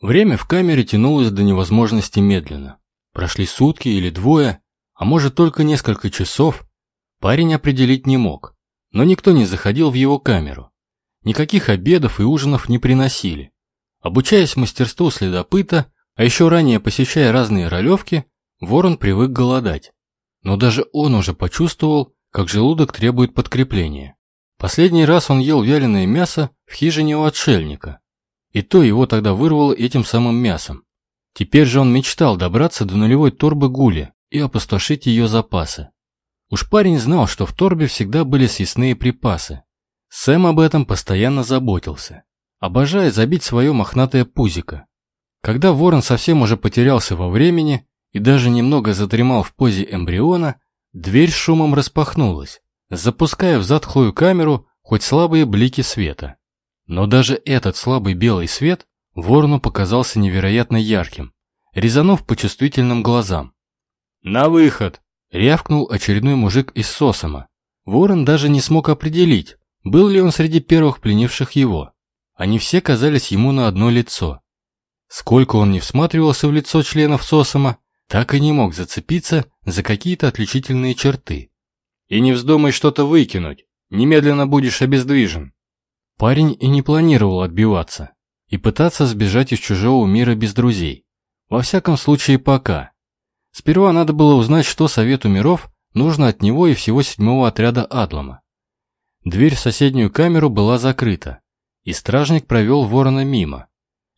Время в камере тянулось до невозможности медленно. Прошли сутки или двое, а может только несколько часов, парень определить не мог. Но никто не заходил в его камеру. Никаких обедов и ужинов не приносили. Обучаясь мастерству следопыта, а еще ранее посещая разные ролевки, Ворон привык голодать. Но даже он уже почувствовал, как желудок требует подкрепления. Последний раз он ел вяленое мясо в хижине у отшельника. И то его тогда вырвало этим самым мясом. Теперь же он мечтал добраться до нулевой торбы гули и опустошить ее запасы. Уж парень знал, что в торбе всегда были съестные припасы. Сэм об этом постоянно заботился, обожая забить свое мохнатое пузико. Когда ворон совсем уже потерялся во времени и даже немного задремал в позе эмбриона, дверь шумом распахнулась, запуская в затхлую камеру хоть слабые блики света. Но даже этот слабый белый свет ворону показался невероятно ярким, резанув по чувствительным глазам. «На выход!» — рявкнул очередной мужик из Сосома. Ворон даже не смог определить, был ли он среди первых пленивших его. Они все казались ему на одно лицо. Сколько он не всматривался в лицо членов Сосома, так и не мог зацепиться за какие-то отличительные черты. «И не вздумай что-то выкинуть, немедленно будешь обездвижен». Парень и не планировал отбиваться и пытаться сбежать из чужого мира без друзей. Во всяком случае, пока. Сперва надо было узнать, что Совету миров нужно от него и всего седьмого отряда Адлама. Дверь в соседнюю камеру была закрыта, и стражник провел ворона мимо.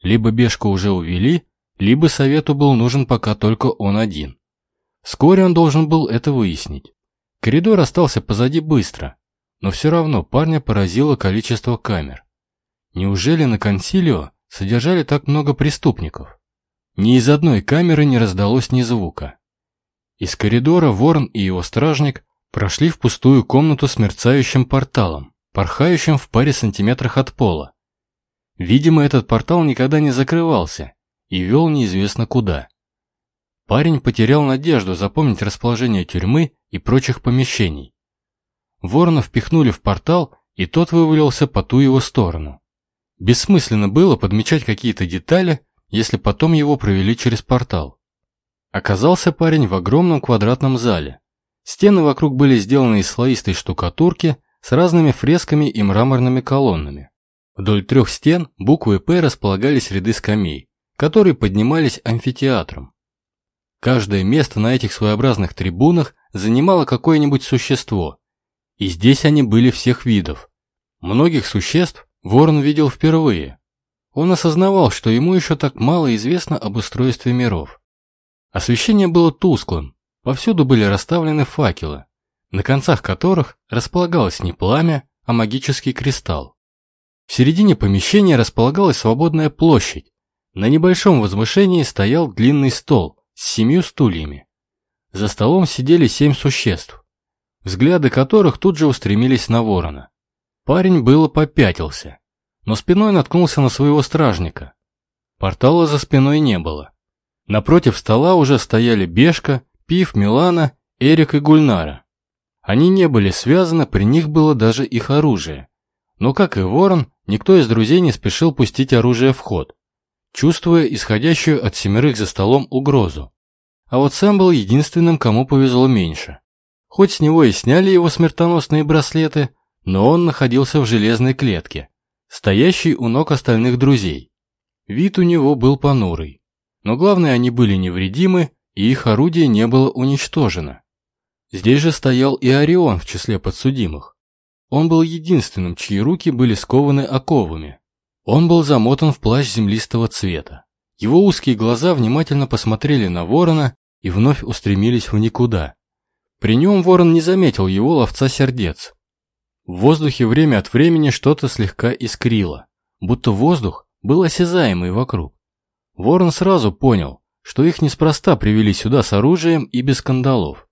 Либо Бешку уже увели, либо Совету был нужен пока только он один. Вскоре он должен был это выяснить. Коридор остался позади быстро, но все равно парня поразило количество камер. Неужели на консилио содержали так много преступников? Ни из одной камеры не раздалось ни звука. Из коридора Ворон и его стражник прошли в пустую комнату с мерцающим порталом, порхающим в паре сантиметрах от пола. Видимо, этот портал никогда не закрывался и вел неизвестно куда. Парень потерял надежду запомнить расположение тюрьмы и прочих помещений. Ворона впихнули в портал, и тот вывалился по ту его сторону. Бессмысленно было подмечать какие-то детали, если потом его провели через портал. Оказался парень в огромном квадратном зале. Стены вокруг были сделаны из слоистой штукатурки с разными фресками и мраморными колоннами. Вдоль трех стен буквы «П» располагались ряды скамей, которые поднимались амфитеатром. Каждое место на этих своеобразных трибунах занимало какое-нибудь существо, и здесь они были всех видов. Многих существ Ворон видел впервые, он осознавал, что ему еще так мало известно об устройстве миров. Освещение было тусклым, повсюду были расставлены факелы, на концах которых располагалось не пламя, а магический кристалл. В середине помещения располагалась свободная площадь. На небольшом возвышении стоял длинный стол с семью стульями. За столом сидели семь существ, взгляды которых тут же устремились на ворона. Парень было попятился но спиной наткнулся на своего стражника. Портала за спиной не было. Напротив стола уже стояли Бешка, Пив, Милана, Эрик и Гульнара. Они не были связаны, при них было даже их оружие. Но, как и Ворон, никто из друзей не спешил пустить оружие в ход, чувствуя исходящую от семерых за столом угрозу. А вот Сэм был единственным, кому повезло меньше. Хоть с него и сняли его смертоносные браслеты, но он находился в железной клетке, стоящий у ног остальных друзей. Вид у него был понурый. Но главное, они были невредимы, и их орудие не было уничтожено. Здесь же стоял и Орион в числе подсудимых. Он был единственным, чьи руки были скованы оковами. Он был замотан в плащ землистого цвета. Его узкие глаза внимательно посмотрели на ворона и вновь устремились в никуда. При нем ворон не заметил его ловца сердец, в воздухе время от времени что-то слегка искрило, будто воздух был осязаемый вокруг. Ворон сразу понял, что их неспроста привели сюда с оружием и без скандалов.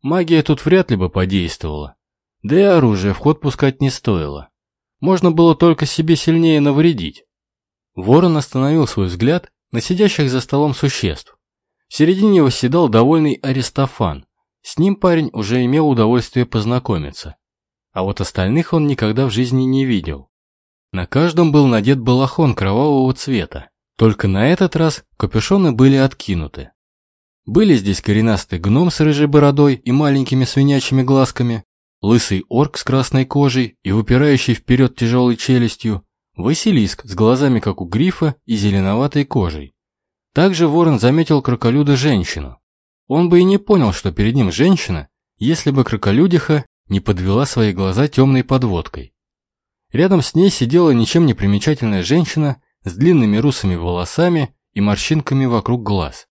Магия тут вряд ли бы подействовала, да и оружие в ход пускать не стоило. Можно было только себе сильнее навредить. Ворон остановил свой взгляд на сидящих за столом существ. В середине восседал довольный Аристофан. С ним парень уже имел удовольствие познакомиться а вот остальных он никогда в жизни не видел. На каждом был надет балахон кровавого цвета, Только на этот раз капюшоны были откинуты. Были здесь коренастый гном с рыжей бородой и маленькими свинячьими глазками, лысый орк с красной кожей и выпирающий вперед тяжелой челюстью, Василиск с глазами, как у грифа, и зеленоватой кожей. Также ворон заметил кроколюда женщину. Он бы и не понял, что перед ним женщина, если бы кроколюдиха не подвела свои глаза темной подводкой. Рядом с ней сидела ничем не примечательная женщина с длинными русыми волосами и морщинками вокруг глаз.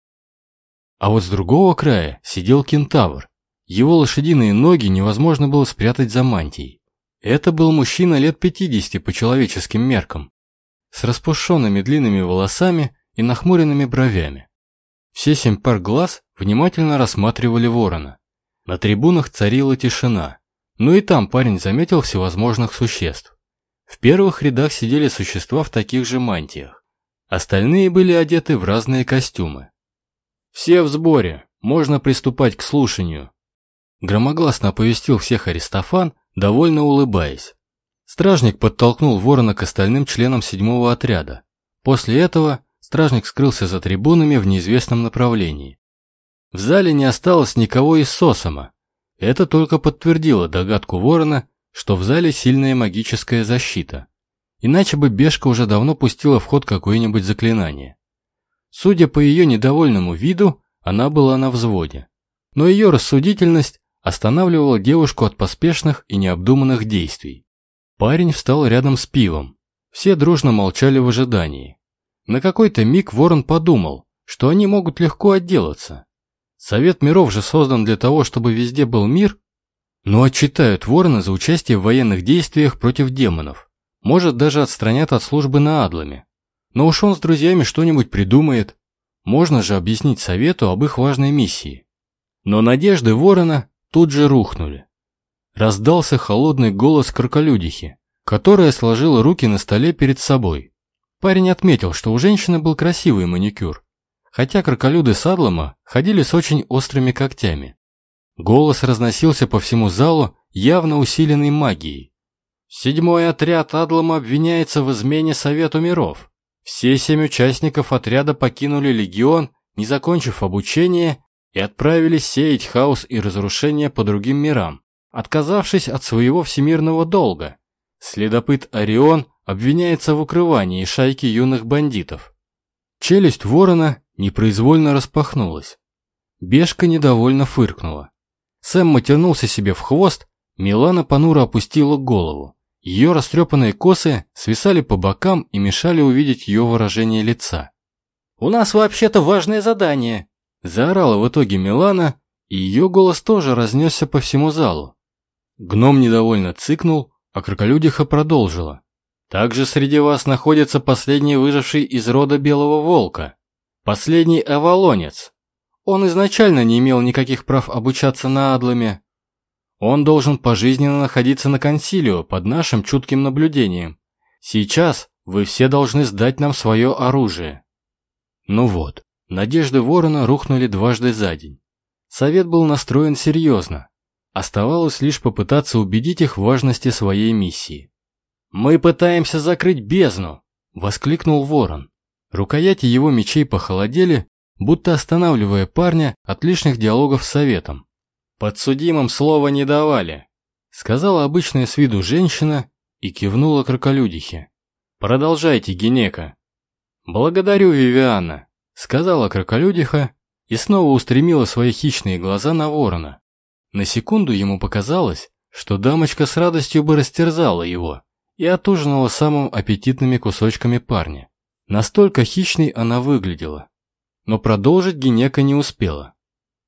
А вот с другого края сидел кентавр. Его лошадиные ноги невозможно было спрятать за мантией. Это был мужчина лет 50 по человеческим меркам, с распушенными длинными волосами и нахмуренными бровями. Все семь пар глаз внимательно рассматривали ворона. На трибунах царила тишина, но и там парень заметил всевозможных существ. В первых рядах сидели существа в таких же мантиях. Остальные были одеты в разные костюмы. «Все в сборе, можно приступать к слушанию», громогласно оповестил всех Аристофан, довольно улыбаясь. Стражник подтолкнул ворона к остальным членам седьмого отряда. После этого стражник скрылся за трибунами в неизвестном направлении. В зале не осталось никого из Сосома. Это только подтвердило догадку ворона, что в зале сильная магическая защита. Иначе бы Бешка уже давно пустила в ход какое-нибудь заклинание. Судя по ее недовольному виду, она была на взводе. Но ее рассудительность останавливала девушку от поспешных и необдуманных действий. Парень встал рядом с пивом. Все дружно молчали в ожидании. На какой-то миг Ворон подумал, что они могут легко отделаться. Совет миров же создан для того, чтобы везде был мир. Но отчитают Ворона за участие в военных действиях против демонов. Может, даже отстранят от службы на Адламе. Но уж он с друзьями что-нибудь придумает. Можно же объяснить Совету об их важной миссии. Но надежды Ворона тут же рухнули. Раздался холодный голос кроколюдихи, которая сложила руки на столе перед собой. Парень отметил, что у женщины был красивый маникюр, хотя кроколюды Садлома ходили с очень острыми когтями. Голос разносился по всему залу, явно усиленный магией. Седьмой отряд Адлома обвиняется в измене Совету миров. Все семь участников отряда покинули легион, не закончив обучение и отправились сеять хаос и разрушение по другим мирам, отказавшись от своего всемирного долга. Следопыт Орион обвиняется в укрывании шайки юных бандитов. Челюсть ворона непроизвольно распахнулась. Бешка недовольно фыркнула. Сэм матернулся себе в хвост, Милана понуро опустила голову. Ее растрепанные косы свисали по бокам и мешали увидеть ее выражение лица. «У нас вообще-то важное задание», Заорала в итоге Милана, и ее голос тоже разнесся по всему залу. Гном недовольно цыкнул, а кроколюдиха продолжила. «Также среди вас находится последний выживший из рода Белого Волка, последний Авалонец. Он изначально не имел никаких прав обучаться на Адламе. Он должен пожизненно находиться на консилио под нашим чутким наблюдением. Сейчас вы все должны сдать нам свое оружие». Ну вот, Надежды Ворона рухнули дважды за день. Совет был настроен серьезно. Оставалось лишь попытаться убедить их в важности своей миссии. «Мы пытаемся закрыть бездну!» – воскликнул Ворон. Рукояти его мечей похолодели, будто останавливая парня от лишних диалогов с Советом. «Подсудимым слова не давали», – сказала обычная с виду женщина и кивнула кроколюдихе. «Продолжайте, Генека». «Благодарю, Вивиана», Сказала кроколюдиха и снова устремила свои хищные глаза на ворона. На секунду ему показалось, что дамочка с радостью бы растерзала его и отужинала самым аппетитными кусочками парня. Настолько хищной она выглядела. Но продолжить Генека не успела.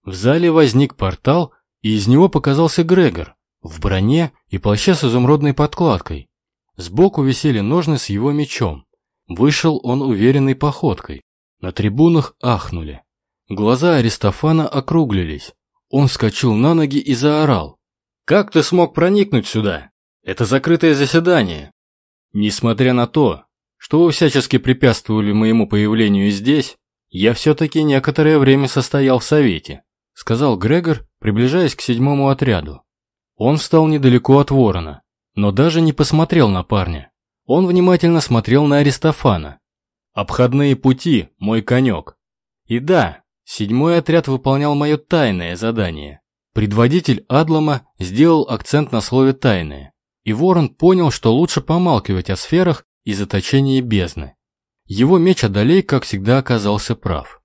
В зале возник портал, и из него показался Грегор в броне и плаще с изумрудной подкладкой. Сбоку висели ножны с его мечом. Вышел он уверенной походкой. На трибунах ахнули. Глаза Аристофана округлились. Он вскочил на ноги и заорал. «Как ты смог проникнуть сюда? Это закрытое заседание!» Несмотря на то, что вы всячески препятствовали моему появлению здесь, я все-таки некоторое время состоял в совете, сказал Грегор, приближаясь к седьмому отряду. Он встал недалеко от ворона, но даже не посмотрел на парня. Он внимательно смотрел на Аристофана, Обходные пути – мой конек. И да, седьмой отряд выполнял мое тайное задание. Предводитель Адлама сделал акцент на слове «тайное», и Ворон понял, что лучше помалкивать о сферах и заточении бездны. Его меч Адалей, как всегда, оказался прав.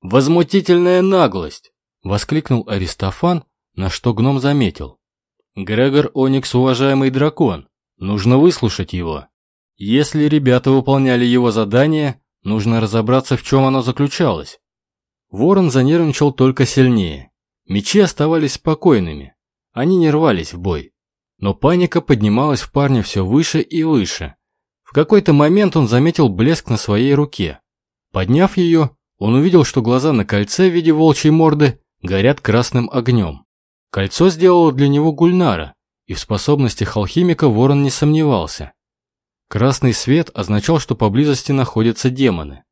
«Возмутительная наглость!» – воскликнул Аристофан, на что гном заметил. «Грегор Оникс – уважаемый дракон. Нужно выслушать его. Если ребята выполняли его задание, нужно разобраться, в чем оно заключалось». Ворон занервничал только сильнее. Мечи оставались спокойными. Они не рвались в бой. Но паника поднималась в парне все выше и выше. В какой-то момент он заметил блеск на своей руке. Подняв ее, он увидел, что глаза на кольце в виде волчьей морды горят красным огнем. Кольцо сделало для него Гульнара, и в способностях алхимика Ворон не сомневался. Красный свет означал, что поблизости находятся демоны.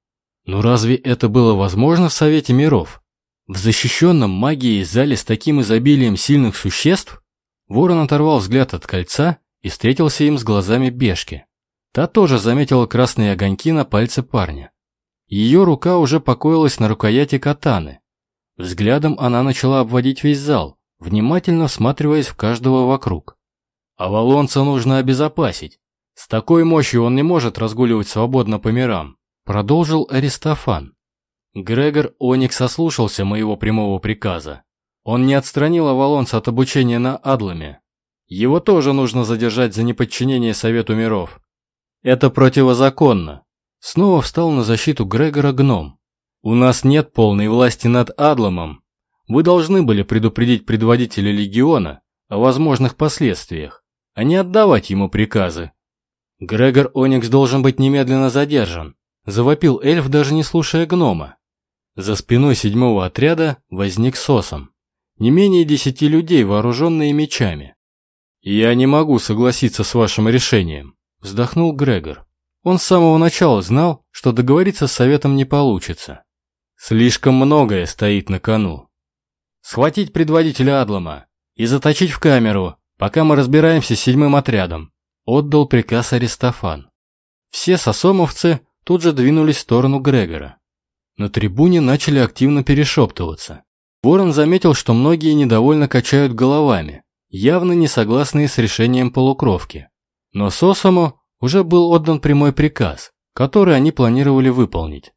Но разве это было возможно в Совете миров? В защищенном магией зале с таким изобилием сильных существ? Ворон оторвал взгляд от кольца и встретился им с глазами Бешки. Та тоже заметила красные огоньки на пальце парня. Ее рука уже покоилась на рукояти катаны. Взглядом она начала обводить весь зал, внимательно всматриваясь в каждого вокруг. «Авалонца нужно обезопасить. С такой мощью он не может разгуливать свободно по мирам», продолжил Аристофан. Грегор Оникс ослушался моего прямого приказа. Он не отстранил Авалонца от обучения на Адламе. Его тоже нужно задержать за неподчинение Совету миров. Это противозаконно. Снова встал на защиту Грегора гном. У нас нет полной власти над Адламом. Вы должны были предупредить предводителя легиона о возможных последствиях, а не отдавать ему приказы. Грегор Оникс должен быть немедленно задержан, завопил эльф, даже не слушая гнома. За спиной седьмого отряда возник сосом. Не менее десяти людей, вооруженные мечами. «Я не могу согласиться с вашим решением», Вздохнул Грегор. Он с самого начала знал, что договориться с советом не получится. Слишком многое стоит на кону. Схватить предводителя Адлама и заточить в камеру, пока мы разбираемся с седьмым отрядом, отдал приказ Аристофан. Все сосомовцы тут же двинулись в сторону Грегора. На трибуне начали активно перешептываться. Ворон заметил, что многие недовольно качают головами, явно не согласные с решением полукровки. Но Сосому уже был отдан прямой приказ, который они планировали выполнить.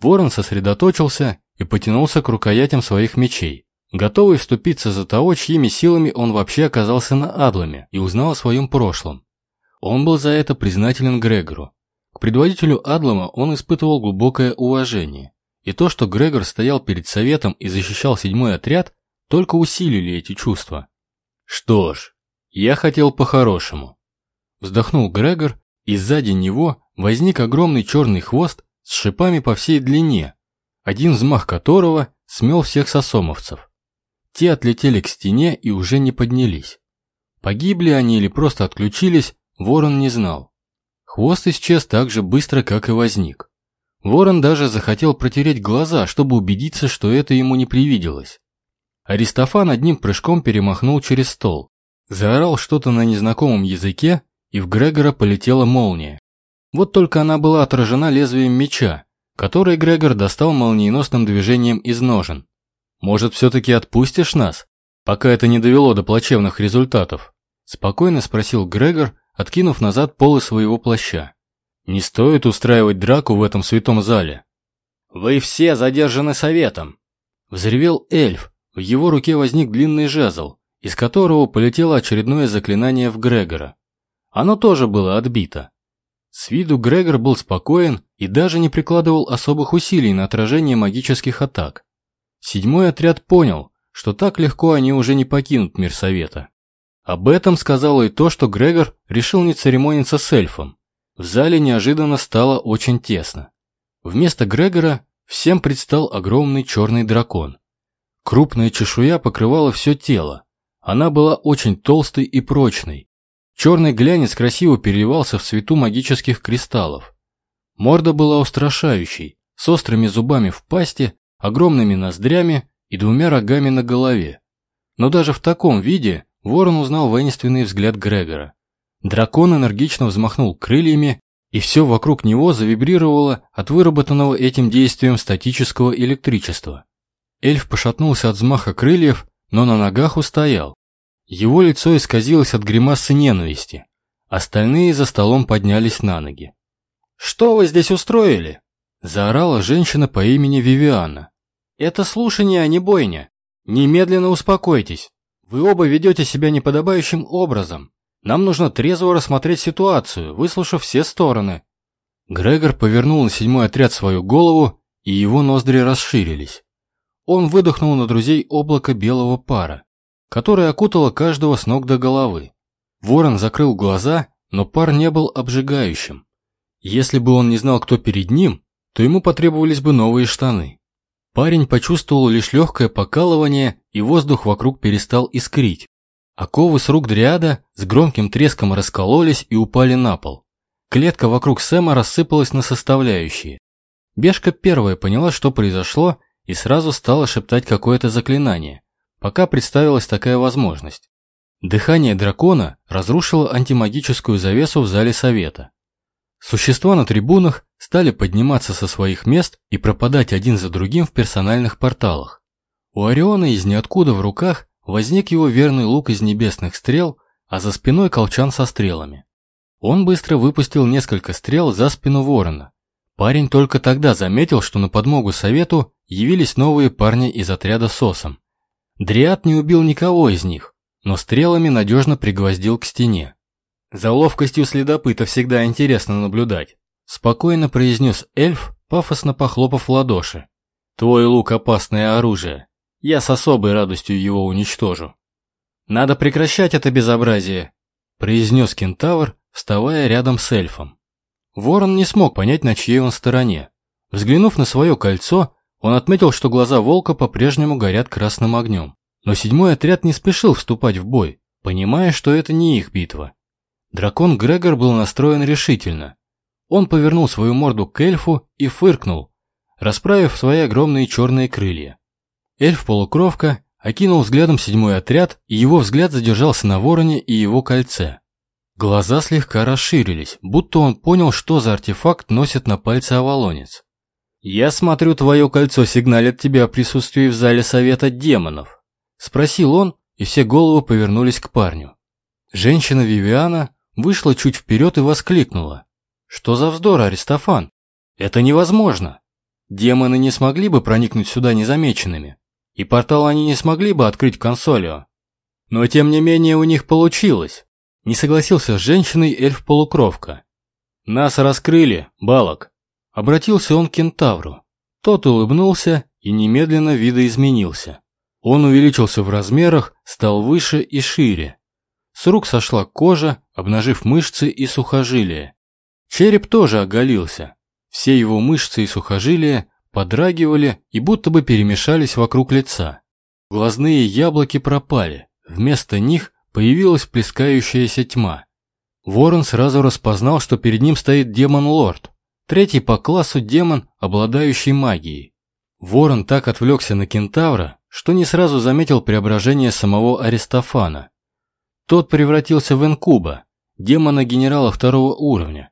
Ворон сосредоточился и потянулся к рукоятям своих мечей, готовый вступиться за того, чьими силами он вообще оказался на Адламе и узнал о своем прошлом. Он был за это признателен Грегору. К предводителю Адлама он испытывал глубокое уважение, и то, что Грегор стоял перед советом и защищал седьмой отряд, только усилили эти чувства. Что ж, я хотел по-хорошему. Вздохнул Грегор, и сзади него возник огромный черный хвост с шипами по всей длине, один взмах которого смел всех сосомовцев. Те отлетели к стене и уже не поднялись. Погибли они или просто отключились, Ворон не знал. Хвост исчез так же быстро, как и возник. Ворон даже захотел протереть глаза, чтобы убедиться, что это ему не привиделось. Аристофан одним прыжком перемахнул через стол, заорал что-то на незнакомом языке и в Грегора полетела молния. Вот только она была отражена лезвием меча, который Грегор достал молниеносным движением из ножен. «Может, все-таки отпустишь нас, пока это не довело до плачевных результатов?» Спокойно спросил Грегор, откинув назад полы своего плаща. «Не стоит устраивать драку в этом святом зале». «Вы все задержаны советом!» Взревел эльф, в его руке возник длинный жезл, из которого полетело очередное заклинание в Грегора. Оно тоже было отбито. С виду Грегор был спокоен и даже не прикладывал особых усилий на отражение магических атак. Седьмой отряд понял, что так легко они уже не покинут мир Совета. Об этом сказало и то, что Грегор решил не церемониться с эльфом. В зале неожиданно стало очень тесно. Вместо Грегора всем предстал огромный черный дракон. Крупная чешуя покрывала все тело. Она была очень толстой и прочной, Черный глянец красиво переливался в цвету магических кристаллов. Морда была устрашающей, с острыми зубами в пасти, огромными ноздрями и двумя рогами на голове. Но даже в таком виде Ворон узнал воинственный взгляд Грегора. Дракон энергично взмахнул крыльями и все вокруг него завибрировало от выработанного этим действием статического электричества. Эльф пошатнулся от взмаха крыльев, но на ногах устоял. Его лицо исказилось от гримасы ненависти. Остальные за столом поднялись на ноги. «Что вы здесь устроили?» – заорала женщина по имени Вивиана. «Это слушание, а не бойня. Немедленно успокойтесь. Вы оба ведете себя неподобающим образом. Нам нужно трезво рассмотреть ситуацию, выслушав все стороны». Грегор повернул на седьмой отряд свою голову, и его ноздри расширились. Он выдохнул на друзей облако белого пара, которое окутало каждого с ног до головы. Ворон закрыл глаза, но пар не был обжигающим. Если бы он не знал, кто перед ним, то ему потребовались бы новые штаны. Парень почувствовал лишь легкое покалывание, и воздух вокруг перестал искрить. Оковы с рук дриада с громким треском раскололись и упали на пол. Клетка вокруг Сэма рассыпалась на составляющие. Бешка первая поняла, что произошло, и сразу стала шептать какое-то заклинание, пока представилась такая возможность. Дыхание дракона разрушило антимагическую завесу в зале совета. Существа на трибунах стали подниматься со своих мест и пропадать один за другим в персональных порталах. У Ориона из ниоткуда в руках возник его верный лук из небесных стрел, а за спиной колчан со стрелами. Он быстро выпустил несколько стрел за спину ворона. Парень только тогда заметил, что на подмогу совету явились новые парни из отряда СОСом. Дриад не убил никого из них, но стрелами надежно пригвоздил к стене. За ловкостью следопыта всегда интересно наблюдать. Спокойно произнес эльф, пафосно похлопав в ладоши. Твой лук – опасное оружие. Я с особой радостью его уничтожу. Надо прекращать это безобразие, произнес кентавр, вставая рядом с эльфом. Ворон не смог понять, на чьей он стороне. Взглянув на свое кольцо, он отметил, что глаза волка по-прежнему горят красным огнем. Но седьмой отряд не спешил вступать в бой, понимая, что это не их битва. Дракон Грегор был настроен решительно. Он повернул свою морду к эльфу и фыркнул, расправив свои огромные черные крылья. Эльф-полукровка окинул взглядом седьмой отряд, и его взгляд задержался на вороне и его кольце. Глаза слегка расширились, будто он понял, что за артефакт носит на пальце Авалонец. «Я смотрю, твое кольцо сигналит тебе о присутствии в зале Совета Демонов», — спросил он, и все головы повернулись к парню. Женщина Вивиана вышла чуть вперед и воскликнула. «Что за вздор, Аристофан? Это невозможно! Демоны не смогли бы проникнуть сюда незамеченными, и портал они не смогли бы открыть консолио. Но тем не менее у них получилось!» Не согласился с женщиной эльф-полукровка. «Нас раскрыли, балок!» Обратился он к кентавру. Тот улыбнулся и немедленно видоизменился. Он увеличился в размерах, стал выше и шире. С рук сошла кожа, обнажив мышцы и сухожилия. Череп тоже оголился. Все его мышцы и сухожилия подрагивали и будто бы перемешались вокруг лица. Глазные яблоки пропали. Вместо них появилась плескающаяся тьма. Ворон сразу распознал, что перед ним стоит демон-лорд, третий по классу демон, обладающий магией. Ворон так отвлекся на кентавра, что не сразу заметил преображение самого Аристофана. Тот превратился в инкуба, демона-генерала второго уровня.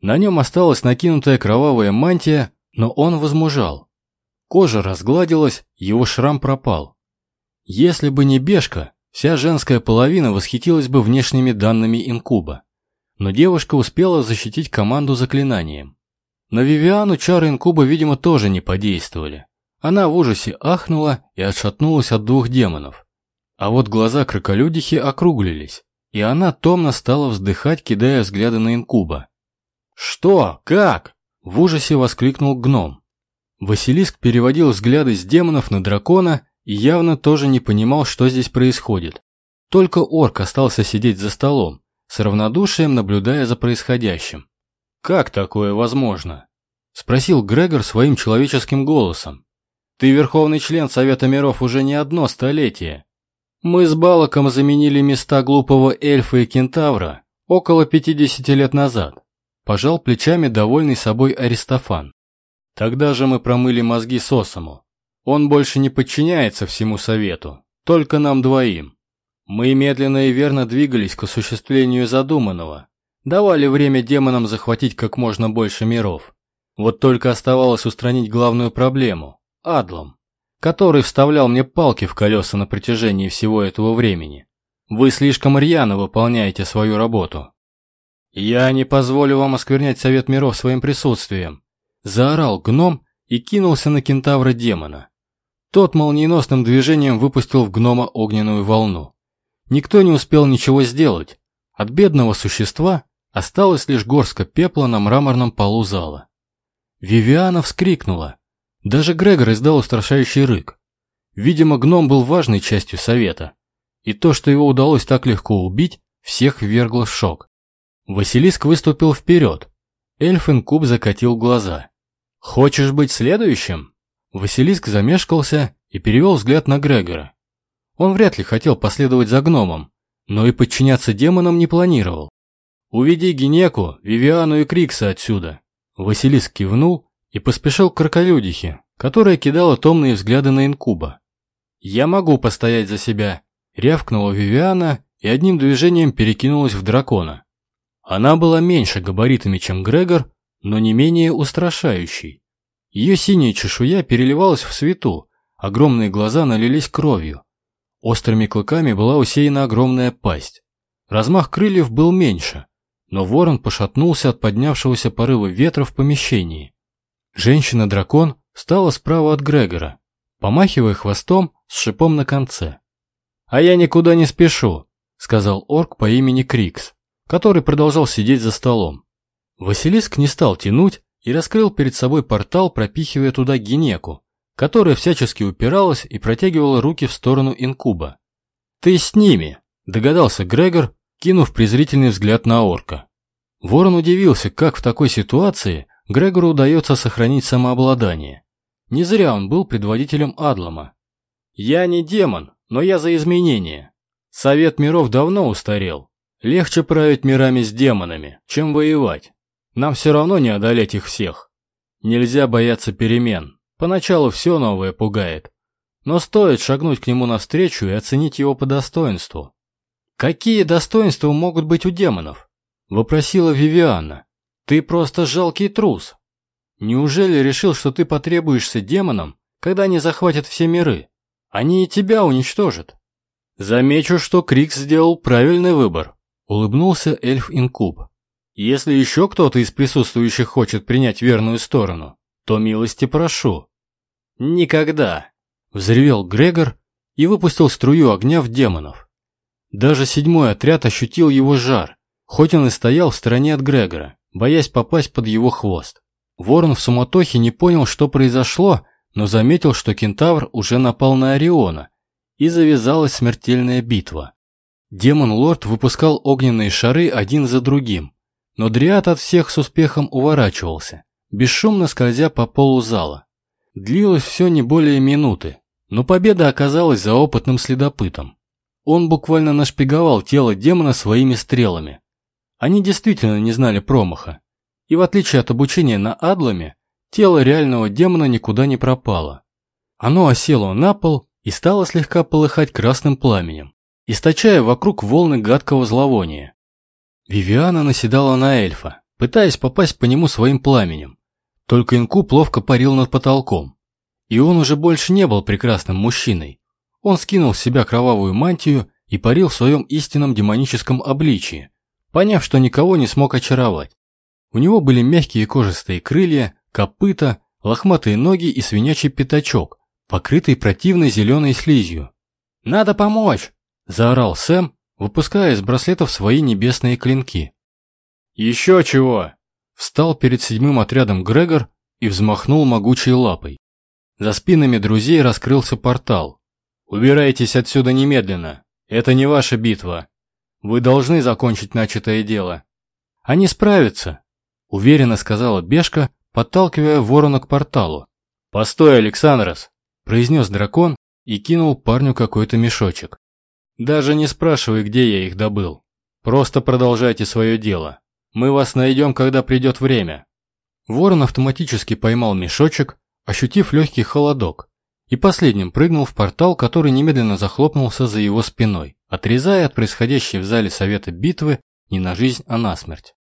На нем осталась накинутая кровавая мантия, но он возмужал. Кожа разгладилась, его шрам пропал. Если бы не бешка, вся женская половина восхитилась бы внешними данными инкуба. Но девушка успела защитить команду заклинанием. На Вивиану чары инкуба, видимо, тоже не подействовали. Она в ужасе ахнула и отшатнулась от двух демонов. А вот глаза кроколюдихи округлились, и она томно стала вздыхать, кидая взгляды на инкуба. «Что? Как?» – в ужасе воскликнул гном. Василиск переводил взгляды с демонов на дракона и явно тоже не понимал, что здесь происходит. Только орк остался сидеть за столом, с равнодушием наблюдая за происходящим. «Как такое возможно?» – спросил Грегор своим человеческим голосом. «Ты верховный член Совета миров уже не одно столетие. Мы с Балаком заменили места глупого эльфа и кентавра около 50 лет назад. Пожал плечами довольный собой Аристофан. Тогда же мы промыли мозги Сосому. Он больше не подчиняется всему совету, только нам двоим. Мы медленно и верно двигались к осуществлению задуманного. давали время демонам захватить как можно больше миров. Вот только оставалось устранить главную проблему – Адлом, который вставлял мне палки в колеса на протяжении всего этого времени. Вы слишком рьяно выполняете свою работу. Я не позволю вам осквернять Совет Миров своим присутствием. Заорал гном и кинулся на кентавра демона. Тот молниеносным движением выпустил в гнома огненную волну. Никто не успел ничего сделать. От бедного существа осталась лишь горстка пепла на мраморном полу зала. Вивиана вскрикнула. Даже Грегор издал устрашающий рык. Видимо, гном был важной частью совета. И то, что его удалось так легко убить, всех ввергло в шок. Василиск выступил вперед. Эльф-инкуб закатил глаза. «Хочешь быть следующим?» Василиск замешкался и перевел взгляд на Грегора. Он вряд ли хотел последовать за гномом, но и подчиняться демонам не планировал. «Уведи Генеку, Вивиану и Крикса отсюда!» Василиск кивнул и поспешил к кроколюдихе, которая кидала томные взгляды на инкуба. «Я могу постоять за себя», — рявкнула Вивиана и одним движением перекинулась в дракона. Она была меньше габаритами, чем Грегор, но не менее устрашающей. Ее синяя чешуя переливалась в свету, огромные глаза налились кровью. Острыми клыками была усеяна огромная пасть. Размах крыльев был меньше, но ворон пошатнулся от поднявшегося порыва ветра в помещении. Женщина-дракон стала справа от Грегора, помахивая хвостом с шипом на конце. «А я никуда не спешу», — сказал орк по имени Крикс, который продолжал сидеть за столом. Василиск не стал тянуть и раскрыл перед собой портал, пропихивая туда генеку, которая всячески упиралась и протягивала руки в сторону инкуба. «Ты с ними!» – догадался Грегор, кинув презрительный взгляд на орка. Ворон удивился, как в такой ситуации Грегору удается сохранить самообладание. Не зря он был предводителем Адлама. «Я не демон, но я за изменения. Совет миров давно устарел. Легче править мирами с демонами, чем воевать. Нам все равно не одолеть их всех. Нельзя бояться перемен. Поначалу все новое пугает. Но стоит шагнуть к нему навстречу и оценить его по достоинству. «Какие достоинства могут быть у демонов?» – вопросила Вивианна. «Ты просто жалкий трус. Неужели решил, что ты потребуешься демонам, когда они захватят все миры? Они и тебя уничтожат». Замечу, что Крикс сделал правильный выбор, улыбнулся эльф-инкуб. Если еще кто-то из присутствующих хочет принять верную сторону, то милости прошу. Никогда, взревел Грегор и выпустил струю огня в демонов. Даже седьмой отряд ощутил его жар, хоть он и стоял в стороне от Грегора, боясь попасть под его хвост. Ворон в суматохе не понял, что произошло, но заметил, что кентавр уже напал на Ориона, и завязалась смертельная битва. Демон-лорд выпускал огненные шары один за другим, но Дриад от всех с успехом уворачивался, бесшумно скользя по полу зала. Длилось все не более минуты, но победа оказалась за опытным следопытом. Он буквально нашпиговал тело демона своими стрелами. Они действительно не знали промаха. И в отличие от обучения на Адламе, тело реального демона никуда не пропало. Оно осело на пол и стало слегка полыхать красным пламенем, источая вокруг волны гадкого зловония. Вивиана наседала на эльфа, пытаясь попасть по нему своим пламенем. Только инкуб ловко парил над потолком. И он уже больше не был прекрасным мужчиной. Он скинул с себя кровавую мантию и парил в своем истинном демоническом обличии, поняв, что никого не смог очаровать. У него были мягкие кожистые крылья, копыта, лохматые ноги и свинячий пятачок, покрытый противной зеленой слизью. «Надо помочь!» – заорал Сэм, выпуская из браслетов свои небесные клинки. «Еще чего!» Встал перед седьмым отрядом Грегор и взмахнул могучей лапой. За спинами друзей раскрылся портал. «Убирайтесь отсюда немедленно. Это не ваша битва. Вы должны закончить начатое дело». «Они справятся», — уверенно сказала Бешка, подталкивая ворона к порталу. «Постой, Александрос», — произнес дракон и кинул парню какой-то мешочек. Даже не спрашивай, где я их добыл. Просто продолжайте свое дело. Мы вас найдем, когда придет время». Ворон автоматически поймал мешочек, ощутив легкий холодок, и последним прыгнул в портал, который немедленно захлопнулся за его спиной, отрезая от происходящей в зале совета битвы не на жизнь, а на смерть.